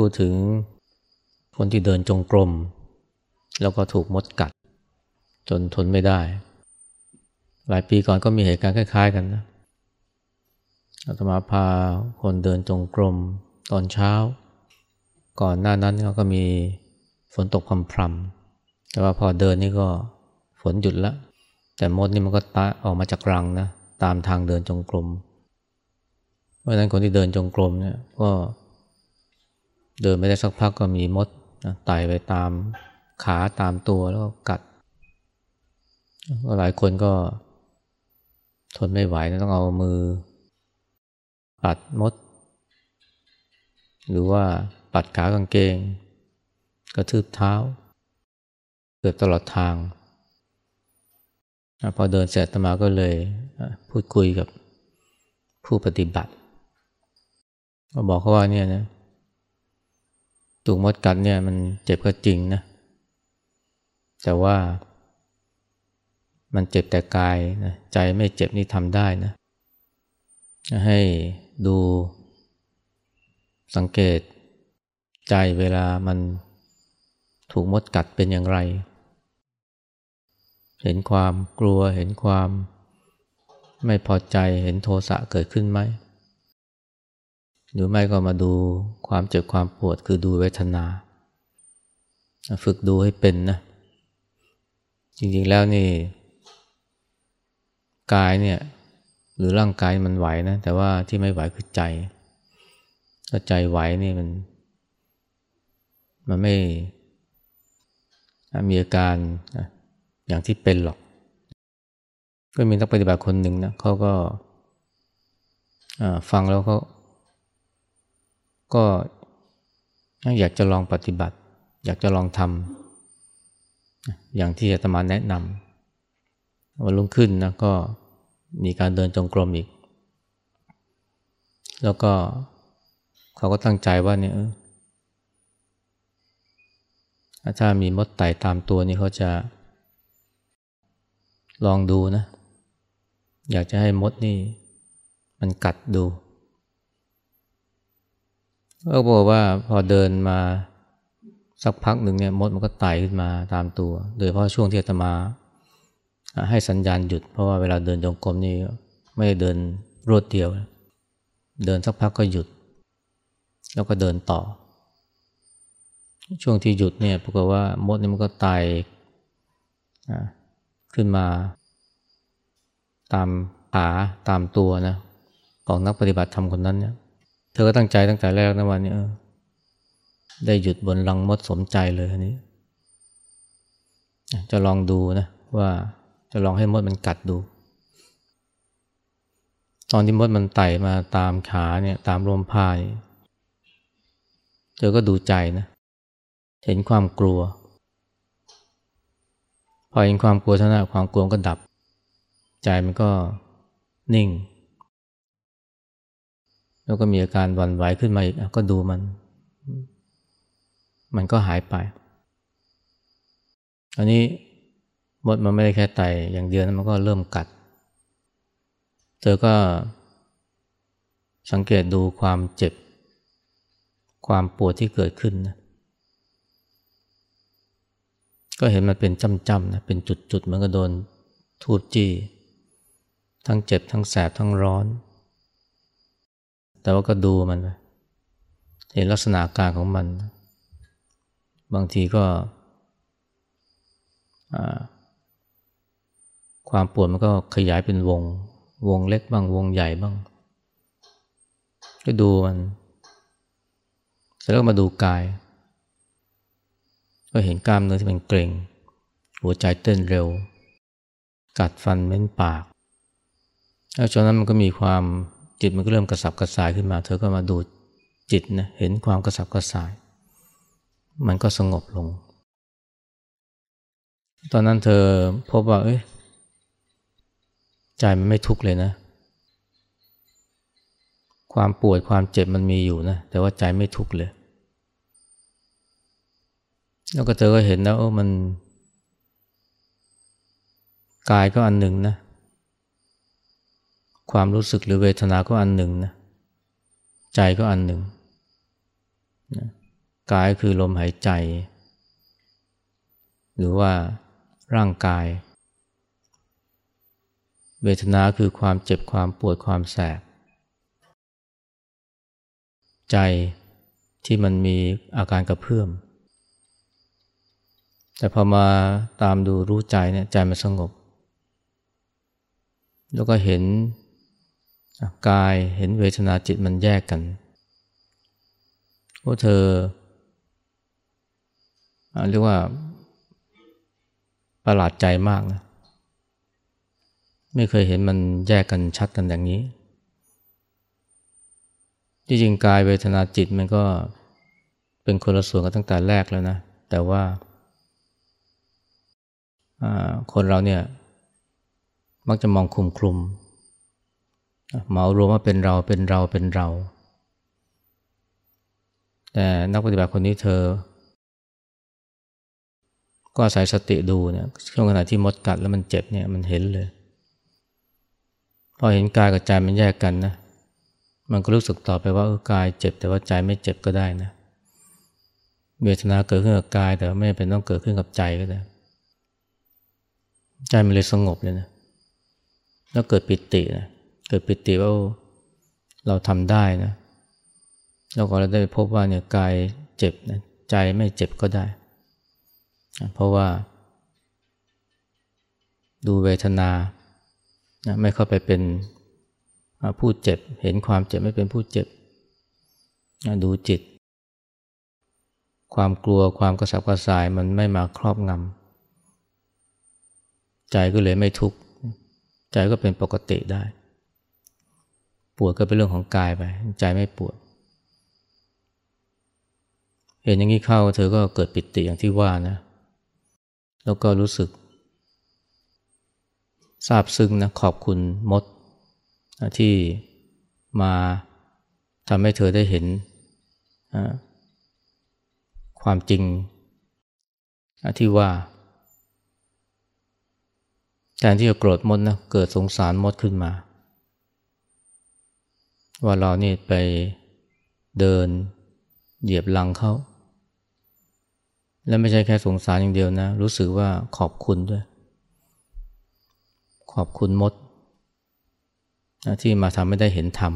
พูดถึงคนที่เดินจงกรม แล้วก็ถูกมดกัด จนทนไม่ได้ หลายปีก่อนก็มีเหตุการณ์คล้าย ๆ กันนะอาตมาพาคนเดินจงกรมตอนเช้า ก่อนหน้านั้นก็มีฝนตกพรำๆแต่ว่าพอเดินนี่ก็ฝนหยุดแล้วแต่มดนี่มันก็ตาออกมาจากรังนะตามทางเดินจงกรม เพราะฉะนั้นคนที่เดินจงกรมเนี่ยก็ เดินไม่ได้สักพักก็มีมดนะไต่ไปตามขาตามตัวแล้วก็กัดก็หลายคนก็ ทนไม่ไหวนะต้องเอามือ ปัดมด หรือว่าปัดขากางเกง กระทืบเท้า เกือบตลอดทางพอเดินเสร็จตมาก็เลยพูดคุยกับผู้ปฏิบัติ ก็บอกเขาว่าเนี่ยนะ ถูกมดกัดเนี่ยมันเจ็บก็จริงนะ แต่ว่ามันเจ็บแต่กายนะใจไม่เจ็บนี่ทำได้นะ ให้ดูสังเกตใจเวลามันถูกมดกัดเป็นอย่างไร เห็นความกลัวเห็นความไม่พอใจเห็นโทสะเกิดขึ้นไหม หรือไม่ก็มาดูความเจ็บความปวดคือดูเวทนา ฝึกดูให้เป็นนะ จริงๆแล้วนี่กายเนี่ยหรือร่างกายมันไหวนะ แต่ว่าที่ไม่ไหวคือใจถ้าใจไหวนี่มัน มันไม่มีอาการอย่างที่เป็นหรอก ก็มีนักปฏิบัติคนหนึ่งนะเขาก็ฟังแล้วเขา ก็อยากจะลองปฏิบัติ อยากจะลองทำอย่างที่อาตมาแนะนำวันรุ่งขึ้นนะก็มีการเดินจงกรมอีก แล้วก็เขาก็ตั้งใจว่าเนี่ยถ้ามีมดไต่ตามตัวนี่เขาจะลองดูนะ อยากจะให้มดนี่ มันกัดดู ก็บอกว่าพอเดินมาสักพักหนึ่งเนี่ยมดมันก็ไต่ขึ้นมาตามตัว โดยเพราะช่วงที่อาตมาให้สัญญาณหยุด เพราะว่าเวลาเดินจงกรมนี่ไม่ได้เดินรวดเดียว เดินสักพักก็หยุด แล้วก็เดินต่อ ช่วงที่หยุดเนี่ยปรากฏว่ามดนี่มันก็ไต่ขึ้นมา ตามขาตามตัวนะของนักปฏิบัติธรรมคนนั้นเนี่ย เธอก็ตั้งใจตั้งแต่แรกนะวันนี้ได้หยุดบนรังมดสมใจเลยอันนี้ จะลองดูนะว่าจะลองให้มดมันกัดดู ตอนที่มดมันไต่มาตามขาเนี่ยตามลมพายเธอก็ดูใจนะ เห็นความกลัว พอเห็นความกลัวเท่านั้นความกลัวก็ดับ ใจมันก็นิ่ง แล้วก็มีอาการวันไหวขึ้นมาอีกก็ดูมัน มันก็หายไป อันนี้มดมันไม่ได้แค่ไตอย่างเดียวนะมันก็เริ่มกัด เธอก็สังเกตดูความเจ็บ ความปวดที่เกิดขึ้นนะก็เห็นมันเป็นจ้ำๆนะเป็นจุดๆมันก็โดนทูบจี้ ทั้งเจ็บทั้งแสบทั้งร้อน แต่ว่าก็ดูมันไปเห็นลักษณะการของมัน บางทีก็ ความปวดมันก็ขยายเป็นวง วงเล็กบ้าง วงใหญ่บ้าง ก็ดูมันเสร็จแล้วมาดูกาย ก็เห็นกล้ามเนื้อที่มันเกร็ง หัวใจเต้นเร็ว กัดฟันเม้นปากแล้วจากนั้นมันก็มีความ จิตมันก็เริ่มกระสับกระส่ายขึ้นมา เธอก็มาดูจิตนะเห็นความกระสับกระส่าย มันก็สงบลง ตอนนั้นเธอพบว่า เอ้ยใจมันไม่ทุกข์เลยนะ ความปวดความเจ็บมันมีอยู่นะ แต่ว่าใจไม่ทุกข์เลย แล้วก็เธอก็เห็นแล้วโอ้มัน กายก็อันหนึ่งนะ ความรู้สึกหรือเวทนาก็อันหนึ่งนะใจก็อันหนึ่งกายคือลมหายใจ หรือว่าร่างกาย เวทนาคือความเจ็บความปวดความแสบ ใจที่มันมีอาการกระเพื่อม แต่พอมาตามดูรู้ใจเนี่ยใจมันสงบ แล้วก็เห็น กายเห็นเวทนาจิตมันแยกกันว่าเธอเรียกว่าประหลาดใจมากนะไม่เคยเห็นมันแยกกันชัดกันอย่างนี้ จริงๆกายเวทนาจิตมันก็เป็นคนละส่วนกันตั้งแต่แรกแล้วนะ แต่ว่าคนเราเนี่ยมักจะมองคลุมคลุม เหมารวมว่าเป็นเราเป็นเราเป็นเรา แต่นักปฏิบัติคนนี้เธอ ก็อาศัยสติดูเนี่ยช่วงขณะที่มดกัดแล้วมันเจ็บเนี่ยมันเห็นเลย พอเห็นกายกับใจมันแยกกันนะ มันก็รู้สึกต่อไปว่าเออกายเจ็บแต่ว่าใจไม่เจ็บก็ได้นะเวทนาเกิดขึ้นกับกายแต่ไม่เป็นต้องเกิดขึ้นกับใจก็ได้ ใจมันเลยสงบเลยนะ แล้วเกิดปิตินะ เกิดปิติว่าเราทำได้นะแล้วก็เราได้พบว่าเนี่ยกายเจ็บนะใจไม่เจ็บก็ได้ เพราะว่า ดูเวทนานะไม่เข้าไปเป็นผู้เจ็บ เห็นความเจ็บไม่เป็นผู้เจ็บนะดูจิต ความกลัวความกระสับกระส่ายมันไม่มาครอบงำใจก็เลยไม่ทุกข์ ใจก็เป็นปกติได้ ปวดก็เป็นเรื่องของกายไป ใจไม่ปวด เห็นอย่างนี้เข้าเธอก็เกิดปิติอย่างที่ว่านะ แล้วก็รู้สึกซาบซึ้งนะขอบคุณมด ที่มาทำให้เธอได้เห็นความจริงที่ว่าแทนที่จะโกรธมดนะเกิดสงสารมดขึ้นมา ว่าเรานี่ไปเดินเหยียบลังเขา และไม่ใช่แค่สงสารอย่างเดียวนะ รู้สึกว่าขอบคุณด้วย ขอบคุณมดนะที่มาทำให้ได้เห็นธรรม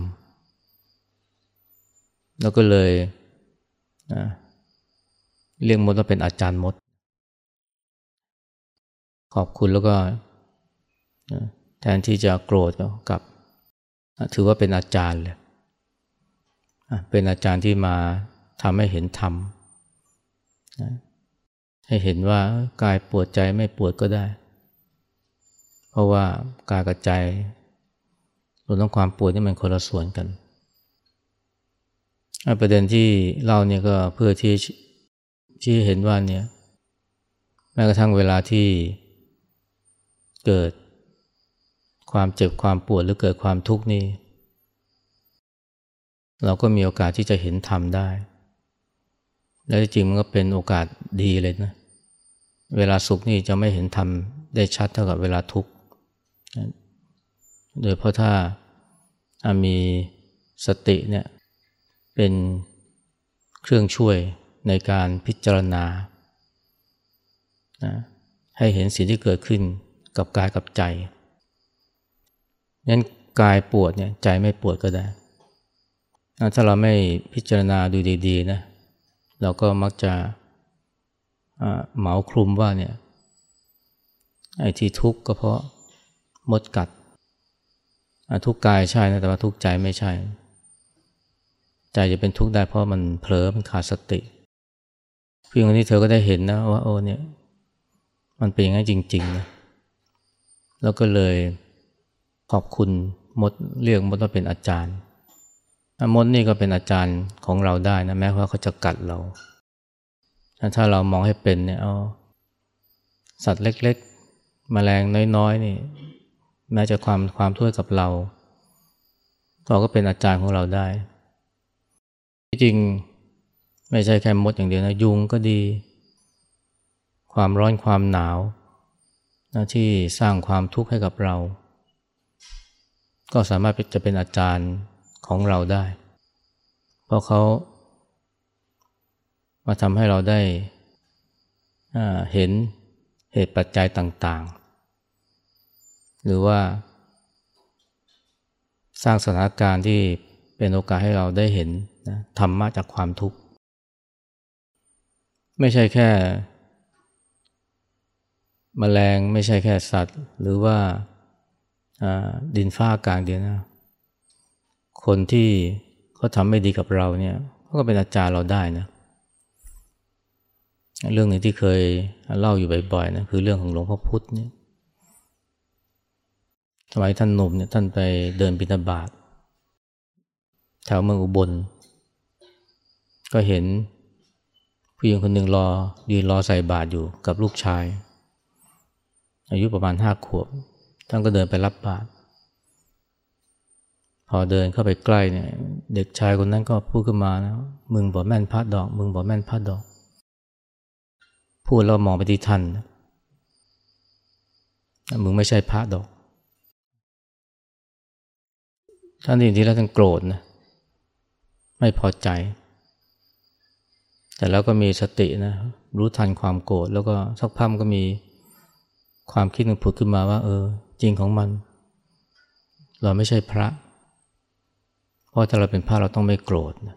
แล้วก็เลยนะเรียกมดว่าเป็นอาจารย์มด ขอบคุณแล้วก็แทนที่จะโกรธกับ ถือว่าเป็นอาจารย์เลยเป็นอาจารย์ที่มาทำให้เห็นธรรมให้เห็นว่ากายปวดใจไม่ปวดก็ได้ เพราะว่ากายกับใจรวมทั้งความปวดนี่มันคนละส่วนกันประเด็นที่เล่าเนี่ยก็เพื่อที่ที่เห็นว่าเนี่ยแม้กระทั่งเวลาที่เกิด ความเจ็บความปวดหรือเกิดความทุกข์นี่เราก็มีโอกาสที่จะเห็นธรรมได้ และจริงมันก็เป็นโอกาสดีเลยนะ เวลาสุขนี่จะไม่เห็นธรรมได้ชัดเท่ากับเวลาทุกข์โดยเพราะถ้ามีสติเนี่ยเป็นเครื่องช่วยในการพิจารณาให้เห็นสิ่งที่เกิดขึ้นกับกายกับใจ งั้นกายปวดเนี่ยใจไม่ปวดก็ได้ ถ้าเราไม่พิจารณาดูดีๆนะเราก็มักจะเหมาคลุมว่าเนี่ยไอ้ที่ทุกข์ก็เพราะมดกัดทุกกายใช่นะแต่ว่าทุกใจไม่ใช่ ใจจะเป็นทุกข์ได้เพราะมันเผลอมันขาดสติเพียงนี้เธอก็ได้เห็นนะว่าโอ้เนี่ยมันเป็นอย่างนั้นจริงๆนะแล้วก็เลย ขอบคุณมดเรียกมดว่าเป็นอาจารย์มดนี่ก็เป็นอาจารย์ของเราได้นะแม้ว่าเขาจะกัดเรา ถ้าเรามองให้เป็นเนี่ยเอาสัตว์เล็กๆมแมลงน้อยๆนี่ แม้จะความความทุ่ยกับเราเราก็เป็นอาจารย์ของเราได้จริงไม่ใช่แค่มดอย่างเดียวนะยุงก็ดี ความร้อนความหนาวนะที่สร้างความทุกข์ให้กับเรา ก็สามารถจะเป็นอาจารย์ของเราได้ เพราะเขามาทำให้เราได้เห็นเหตุปัจจัยต่างๆ หรือว่า สร้างสถานการณ์ที่เป็นโอกาสให้เราได้เห็นนะธรรมะจากความทุกข์ ไม่ใช่แค่มแมลงไม่ใช่แค่สัตว์ หรือว่า ดินฟ้าอากาศเดียวนะ คนที่เขาทำไม่ดีกับเราเนี่ยเขาก็เป็นอาจารย์เราได้นะ เรื่องหนึ่งที่เคยเล่าอยู่บ่อยๆนะคือเรื่องของหลวงพ่อพุธเนี่ยสมัยท่านหนุ่มเนี่ยท่านไปเดินบิณฑบาตแถวเมืองอุบล ก็เห็นผู้หญิงคนหนึ่งรอยืนรอใส่บาตรอยู่กับลูกชาย อายุประมาณห้าขวบ ท่านก็เดินไปรับบาตรพอเดินเข้าไปใกล้เนี่ย เด็กชายคนนั้นก็พูดขึ้นมานะมึงบอกแม่นพัดดอก มึงบอกแม่นพัดดอก พูดแล้วมองไปที่ท่านมึงไม่ใช่พระดอก ท่านทีทีแล้วท่านโกรธนะไม่พอใจ แต่แล้วก็มีสตินะ รู้ทันความโกรธแล้วก็สักพักก็มีความคิดนึงผุดขึ้นมาว่า เออ จริงของมัน เราไม่ใช่พระ เพราะถ้าเราเป็นพระเราต้องไม่โกรธนะ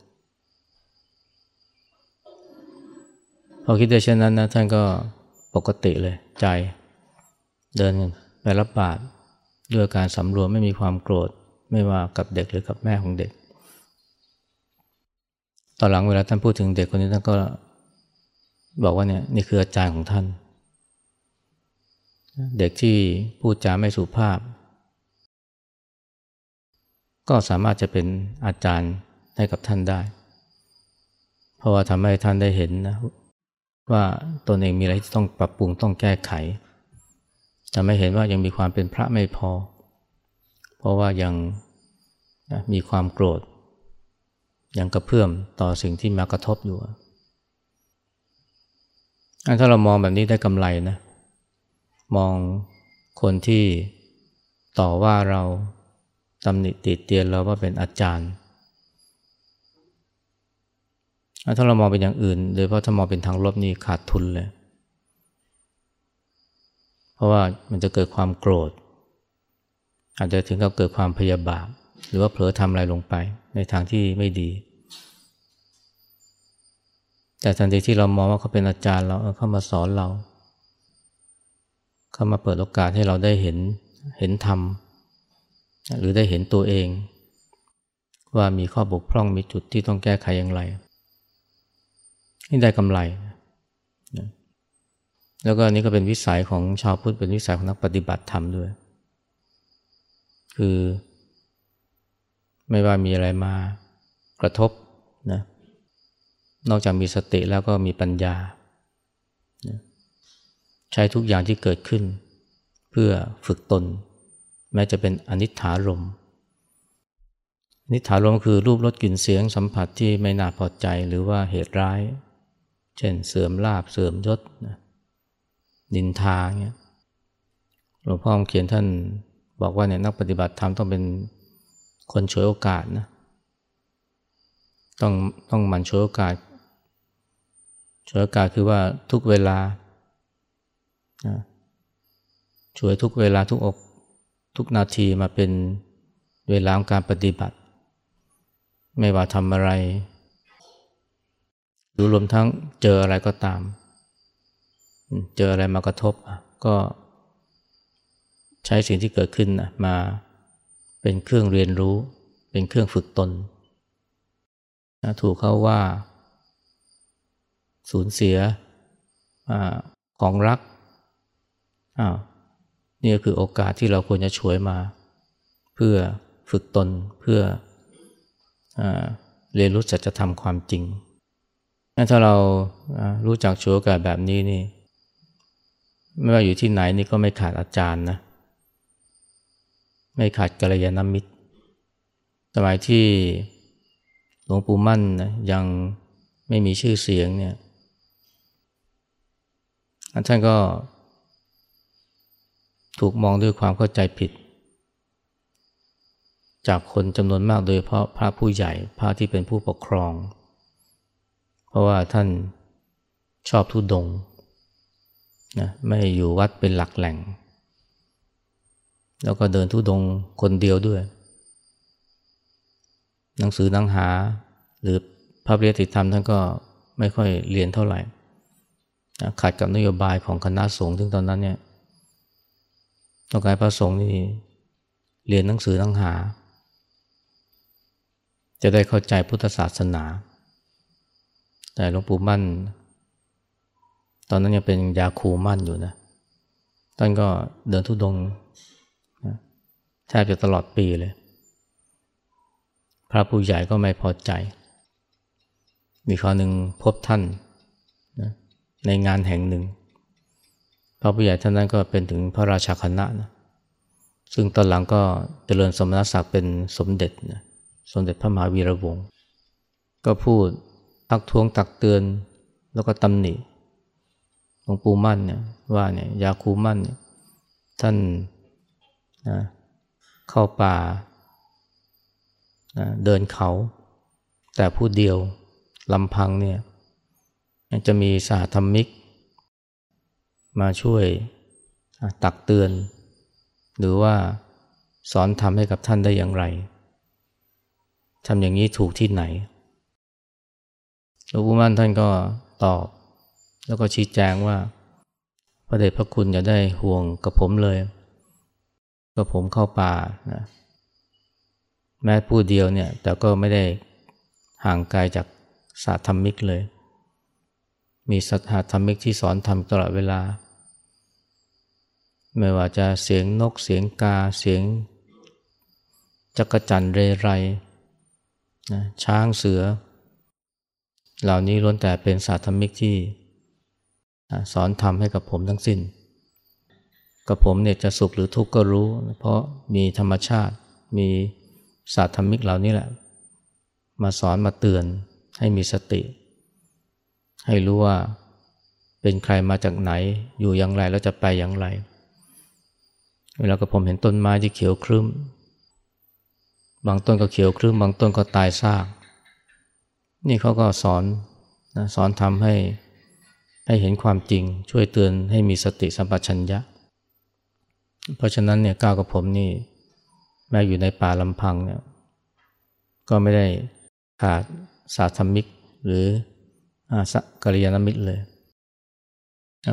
พอคิดได้เช่นนั้นนะท่านก็ปกติเลยใจ เดินไปรับบาตรด้วยการสำรวมไม่มีความโกรธ ไม่ว่ากับเด็กหรือกับแม่ของเด็ก ตอนหลังเวลาท่านพูดถึงเด็กคนนี้ท่านก็บอกว่าเนี่ยนี่คืออาจารย์ของท่าน เด็กที่พูดจาไม่สุภาพ ก็สามารถจะเป็นอาจารย์ให้กับท่านได้ เพราะว่าทำให้ท่านได้เห็นนะว่าตนเองมีอะไรที่ต้องปรับปรุงต้องแก้ไขจะไม่เห็นว่ายังมีความเป็นพระไม่พอ เพราะว่ายังมีความโกรธ ยังกระเพื่อมต่อสิ่งที่มากระทบอยู่ถ้าเรามองแบบนี้ได้กำไรนะ มองคนที่ต่อว่าเราตำหนิติเตียนเราว่าเป็นอาจารย์ ถ้าเรามองเป็นอย่างอื่นโดยเพราะถ้ามองเป็นทางลบนี่ขาดทุนเลย เพราะว่ามันจะเกิดความโกรธ อาจจะถึงกับเกิดความพยาบาท หรือว่าเผลอทำอะไรลงไปในทางที่ไม่ดี แต่ทันทีที่เรามองว่าเขาเป็นอาจารย์เราเข้ามาสอนเรา เข้ามาเปิดโอกาสให้เราได้เห็นเห็นธรรม หรือได้เห็นตัวเอง ว่ามีข้อบกพร่องมีจุดที่ต้องแก้ไขอย่างไรนี่ได้กำไรแล้วก็นี้ก็เป็นวิสัยของชาวพุทธเป็นวิสัยของนักปฏิบัติธรรมด้วย คือ ไม่ว่ามีอะไรมากระทบนะนอกจากมีสติแล้วก็มีปัญญา ใช้ทุกอย่างที่เกิดขึ้น เพื่อฝึกตน แม้จะเป็นอนิถารมอนิถารมคือรูปรสกลิ่นเสียงสัมผัสที่ไม่น่าพอใจหรือว่าเหตุร้าย เช่นเสื่อมลาบเสื่อมยศนินทาเงี้ยหลวงพ่อเขียนท่านบอกว่าเนี่ยนักปฏิบัติธรรมต้องเป็นคนช่วยโอกาสนะต้องต้องมันช่วยโอกาสช่วยโอกาสคือว่าทุกเวลา ช่วยทุกเวลาทุกอกทุกนาทีมาเป็นเวลาของการปฏิบัติ ไม่ว่าทำอะไร หรือรวมทั้งเจออะไรก็ตาม เจออะไรมากระทบก็ใช้สิ่งที่เกิดขึ้นมาเป็นเครื่องเรียนรู้ เป็นเครื่องฝึกตนถูกเขาว่า สูญเสียอของรัก อ้าวนี่ก็คือโอกาสที่เราควรจะช่วยมา เพื่อฝึกตนเพื่ออเรียนรู้จักจะทำความจริง ถ้าเรารู้จักช่วยโอกาสแบบนี้นี่ ไม่ว่าอยู่ที่ไหนนี่ก็ไม่ขาดอาจารย์นะ ไม่ขาดกัลยาณมิตร สมัยที่หลวงปู่มั่นนะยังไม่มีชื่อเสียงเนี่ยท่านก็ ถูกมองด้วยความเข้าใจผิด จากคนจำนวนมากโดยเพราะพระผู้ใหญ่พระที่เป็นผู้ปกครอง เพราะว่าท่านชอบทุดงนะไม่อยู่วัดเป็นหลักแหล่ง แล้วก็เดินทุดงคนเดียวด้วย หนังสือนังหา หรือพระปริยติธรรมท่านก็ไม่ค่อยเรียนเท่าไหร่ขัดกับนโยบายของคณะสงฆ์ซึ่งตอนนั้นเนี่ย ต้องการพระสงฆ์นี่เรียนหนังสือนังหา จะได้เข้าใจพุทธศาสนา แต่หลวงปู่มั่น ตอนนั้นยังเป็นยาคูมั่นอยู่นะ ท่านก็เดินทุดงแทบจะตลอดปีเลย พระผู้ใหญ่ก็ไม่พอใจ มีคราวหนึ่งพบท่านนะในงานแห่งหนึ่ง พระผู้ใหญ่ท่านนั้นก็เป็นถึงพระราชาคณะนะซึ่งตอนหลังก็เจริญสมณศักดิ์เป็นสมเด็จนะสมเด็จพระมหาวีระวงศ์ก็พูดทักท้วงตักเตือนแล้วก็ตำหนิหลวงปู่มั่นเนี่ยว่าเนี่ยยาคูมั่นเนี่ยท่านนะเข้าป่านะเดินเขา แต่ผู้เดียวลำพังเนี่ยจะมีสหธรรมิก มาช่วยตักเตือน หรือว่าสอนทำให้กับท่านได้อย่างไรทำอย่างนี้ถูกที่ไหนหลวงปู่มั่นท่านก็ตอบ แล้วก็ชี้แจงว่า พระเดชพระคุณอย่าได้ห่วงกับผมเลยก็ผมเข้าป่านะแม้ผู้เดียวเนี่ย แต่ก็ไม่ได้ห่างไกลจากศาสตรธรรมิกเลย มีสัทธาธรรมิกที่สอนทำตลอดเวลา ไม่ว่าจะเสียงนกเสียงกาเสียงจักจั่นเรไรนะช้างเสือ เหล่านี้ล้วนแต่เป็นศาสตรธรรมิกที่สอนทำให้กับผมทั้งสิ้น กับผมเนี่ยจะสุขหรือทุกข์ก็รู้ เพราะมีธรรมชาติมีศาสตรธรรมิกเหล่านี้แหละ มาสอนมาเตือนให้มีสติ ให้รู้ว่าเป็นใครมาจากไหนอยู่อย่างไรแล้วจะไปอย่างไร เวลากับผมเห็นต้นไม้ที่เขียวครึ้ม บางต้นก็เขียวครึ้ม บางต้นก็ตายซาก นี่เขาก็สอนนะสอนทำให้ให้เห็นความจริง ช่วยเตือนให้มีสติสัมปชัญญะ เพราะฉะนั้นเนี่ยก้าวกับผมนี่ แม้อยู่ในป่าลำพังเนี่ยก็ไม่ได้ขาดสาธมิกหรือสักริยานมิตรเลย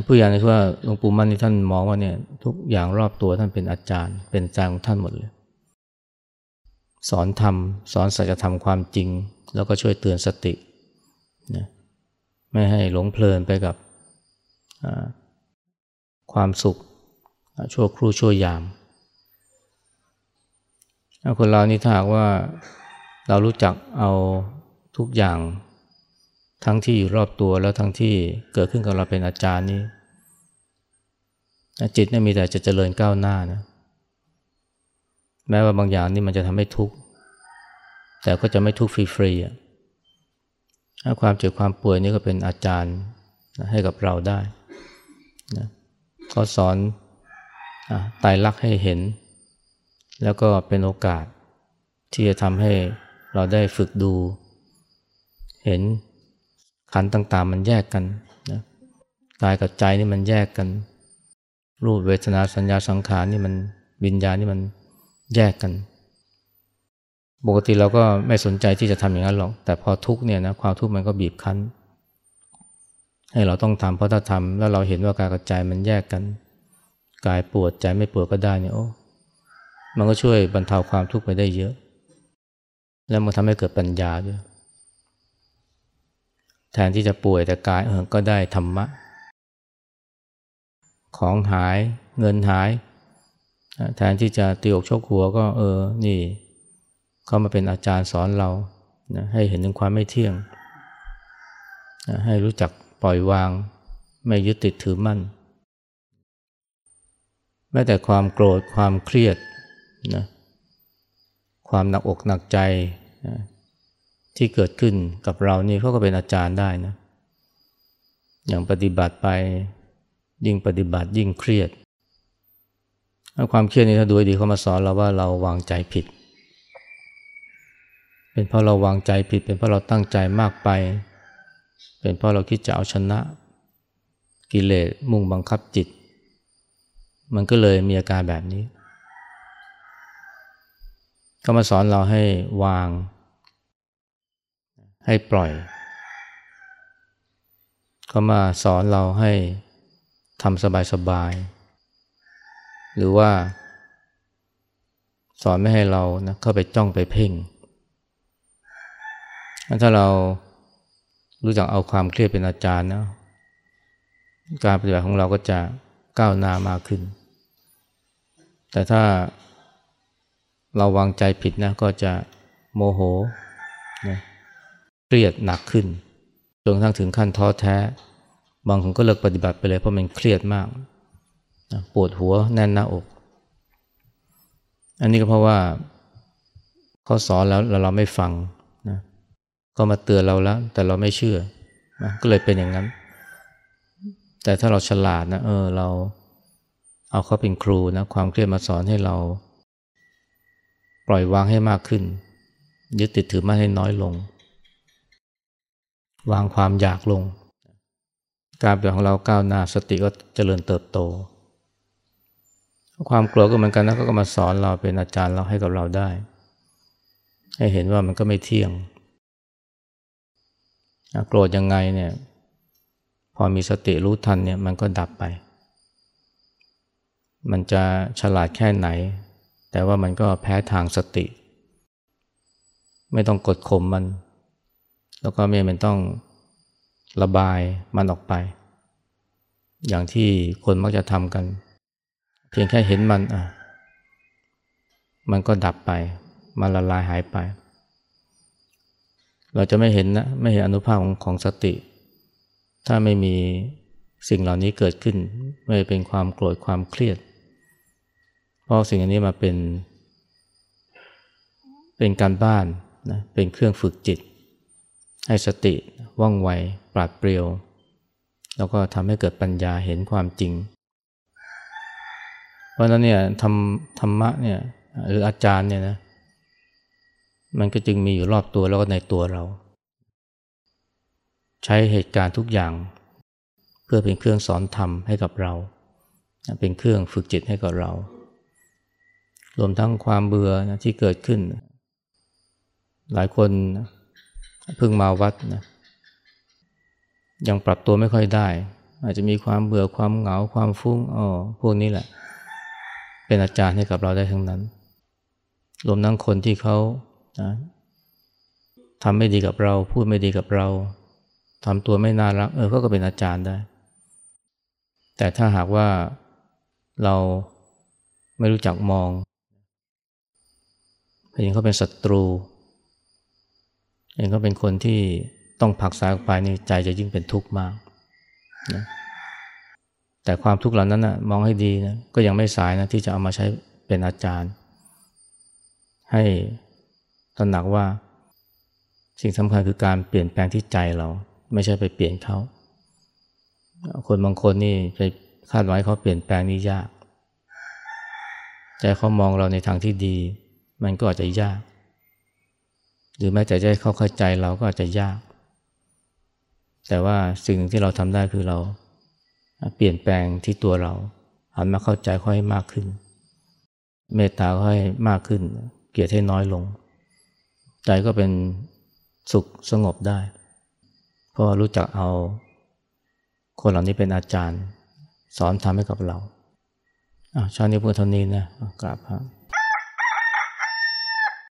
ผู้ใหญ่ในที่ว่าหลวงปู่มั่นที่ท่านมองว่าเนี่ยทุกอย่างรอบตัวท่านเป็นอาจารย์ เป็นอาจารย์ของท่านหมดเลย สอนธรรม สอนสัจธรรมความจริง แล้วก็ช่วยเตือนสตินะไม่ให้หลงเพลินไปกับความสุขชั่วครู่ชั่วยาม คนเรานี่ถ้าหากว่าเรารู้จักเอาทุกอย่าง ทั้งที่อยู่รอบตัวแล้วทั้งที่เกิดขึ้นกับเราเป็นอาจารย์นี่จิตเนี่ยมีแต่จะเจริญก้าวหน้านะแม้ว่าบางอย่างนี่มันจะทำให้ทุกข์แต่ก็จะไม่ทุกข์ฟรีๆความเจ็บความป่วยนี่ก็เป็นอาจารย์ให้กับเราได้นะเขาสอนตายรักให้เห็น แล้วก็เป็นโอกาสที่จะทำให้เราได้ฝึกดู เห็น ขันต่างๆ มันแยกกันนะกายกับใจนี่มันแยกกัน รูปเวทนาสัญญาสังขารนี่มันวิญญาณนี่มันแยกกัน ปกติเราก็ไม่สนใจที่จะทำอย่างนั้นหรอก แต่พอทุกเนี่ยนะความทุกข์มันก็บีบคั้น ให้เราต้องทำเพราะถ้าทำแล้วเราเห็นว่ากายกับใจมันแยกกัน กายปวดใจไม่ปวดก็ได้เนี่ยโอ้มันก็ช่วยบรรเทาความทุกข์ไปได้เยอะ แล้วมันทำให้เกิดปัญญาด้วย แทนที่จะป่วยแต่กายเออก็ได้ธรรมะ ของหายเงินหาย แทนที่จะตีอกชกหัวก็เออนี่เขามาเป็นอาจารย์สอนเรานะให้เห็นถึงความไม่เที่ยงนะให้รู้จักปล่อยวาง ไม่ยึดติดถือมั่น แม้แต่ความโกรธความเครียดนะความหนักอกหนักใจนะ ที่เกิดขึ้นกับเรานี่เขาก็เป็นอาจารย์ได้นะ อย่างปฏิบัติไปยิ่งปฏิบัติยิ่งเครียดความเครียดนี้ถ้าดูดีเขามาสอนเราว่าเราวางใจผิด เป็นเพราะเราวางใจผิด เป็นเพราะเราตั้งใจมากไป เป็นเพราะเราคิดจะเอาชนะ กิเลสมุ่งบังคับจิต มันก็เลยมีอาการแบบนี้ ก็มาสอนเราให้วาง ให้ปล่อย ก็มาสอนเราให้ทำสบายๆ หรือว่า สอนไม่ให้เรานะเข้าไปจ้องไปเพ่ง ถ้าเรารู้จักเอาความเครียดเป็นอาจารย์นะการปฏิบัติของเราก็จะก้าวหน้ามากขึ้น แต่ถ้าเราวางใจผิดนะก็จะโมโหนะ เครียดหนักขึ้นจนกระทั่งถึงขั้นท้อแท้ บางคนก็เลิกปฏิบัติไปเลยเพราะมันเครียดมากปวดหัวแน่นหน้าอก อันนี้ก็เพราะว่าเขาสอนแล้วเราไม่ฟังนะก็มาเตือนเราแล้ว แต่เราไม่เชื่อนะก็เลยเป็นอย่างนั้น แต่ถ้าเราฉลาดนะเออเราเอาเขาเป็นครูนะความเครียดมาสอนให้เรา ปล่อยวางให้มากขึ้น ยึดติดถือมั่นให้น้อยลง วางความอยากลง การเปลี่ยนของเราก้าวหน้าสติก็เจริญเติบโต ความกลัวก็เหมือนกันนะก็มาสอนเราเป็นอาจารย์เราให้กับเราได้ ให้เห็นว่ามันก็ไม่เที่ยงโกรธยังไงเนี่ยพอมีสติรู้ทันเนี่ยมันก็ดับไป มันจะฉลาดแค่ไหน แต่ว่ามันก็แพ้ทางสติ ไม่ต้องกดข่มมัน แล้วก็ไม่เป็นต้องระบายมันออกไป อย่างที่คนมักจะทำกัน เพียงแค่เห็นมันอะมันก็ดับไป มันละลายหายไป เราจะไม่เห็นนะ ไม่เห็นอนุภาพของของสติ ถ้าไม่มีสิ่งเหล่านี้เกิดขึ้น ไม่เป็นความโกรธความเครียด เพราะสิ่งอันนี้มาเป็น เป็นการบ้านนะ เป็นเครื่องฝึกจิต ให้สติว่องไวปราดเปรียว แล้วก็ทำให้เกิดปัญญาเห็นความจริง เพราะนั้นเนี่ยธรรมธรรมะเนี่ยหรืออาจารย์เนี่ยนะมันก็จึงมีอยู่รอบตัวแล้วก็ในตัวเรา ใช้เหตุการณ์ทุกอย่างเพื่อเป็นเครื่องสอนธรรมให้กับเรา เป็นเครื่องฝึกจิตให้กับเรา รวมทั้งความเบื่อนะที่เกิดขึ้น หลายคน เพิ่งมาวัดนะยังปรับตัวไม่ค่อยได้ อาจจะมีความเบื่อความเหงาความฟุ้งอ๋อพวกนี้แหละ เป็นอาจารย์ให้กับเราได้ทั้งนั้นรวมทั้งคนที่เขานะทำไม่ดีกับเรา พูดไม่ดีกับเราทำตัวไม่น่ารัก เออเขาก็เป็นอาจารย์ได้ แต่ถ้าหากว่าเราไม่รู้จักมองเห็นเขาเป็นศัตรู เห็นเขาเป็นคนที่ต้องผักสายออกไปนี่ใจจะยิ่งเป็นทุกข์มากนะแต่ความทุกข์เหล่านั้นนะมองให้ดีนะก็ยังไม่สายนะที่จะเอามาใช้เป็นอาจารย์ ให้ตระหนักว่าสิ่งสำคัญคือการเปลี่ยนแปลงที่ใจเรา ไม่ใช่ไปเปลี่ยนเขาคนบางคนนี่ไปคาดหวังเขาเปลี่ยนแปลงนี่ยาก ใจเขามองเราในทางที่ดี มันก็อาจจะยาก หรือแม้แต่จะให้เขาเข้าใจเราก็อาจจะยาก แต่ว่าสิ่งที่เราทำได้คือเรา เปลี่ยนแปลงที่ตัวเราหันมาเข้าใจเขาให้มากขึ้น เมตตาเขาให้มากขึ้น เกลียดให้น้อยลง ใจก็เป็นสุขสงบได้ เพราะรู้จักเอา คนเหล่านี้เป็นอาจารย์ สอนทำให้กับเราอ้าวชาตินี้พูดเท่านี้นะกราบครับ